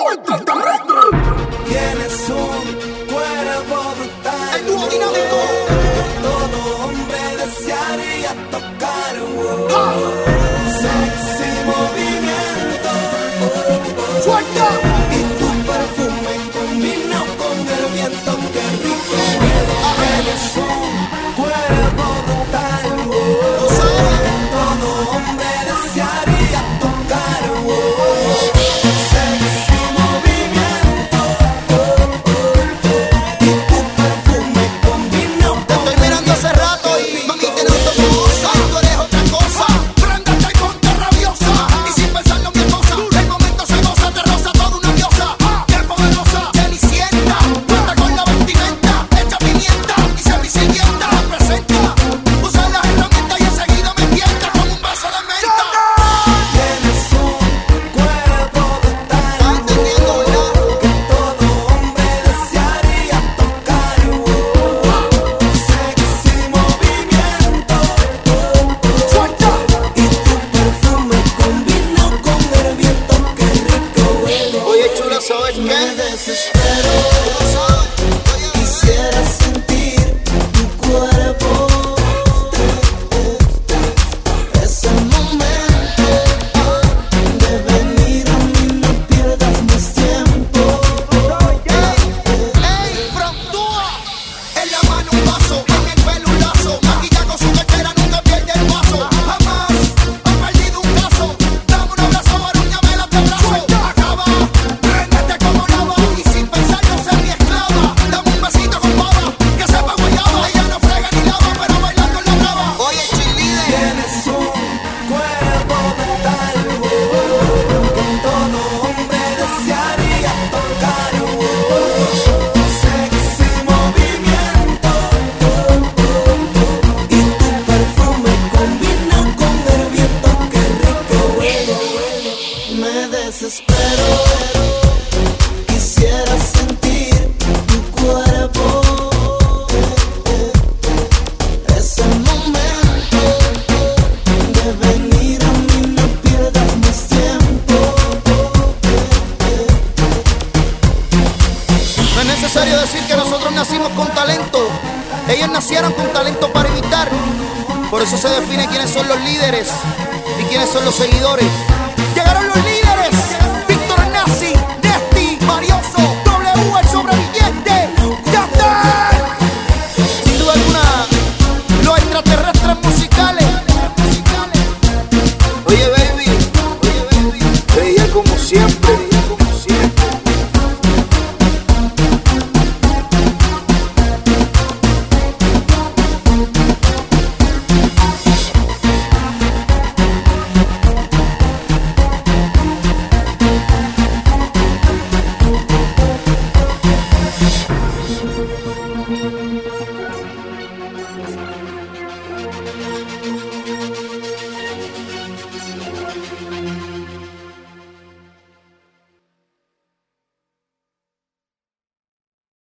¡Tú extraterrestre! Tienes un cuerpo brutal. ¡El dúo dinámico! Todo hombre desearía tocar un ah. sexy movimiento. ¡Suelta! Quisiera sentir tu cuerpo. Es el momento de venir a mí, no pierdas más tiempo. No es necesario decir que nosotros nacimos con talento. Ellos nacieron con talento para imitar. Por eso se define quiénes son los líderes y quiénes son los seguidores. Llegaron los líderes.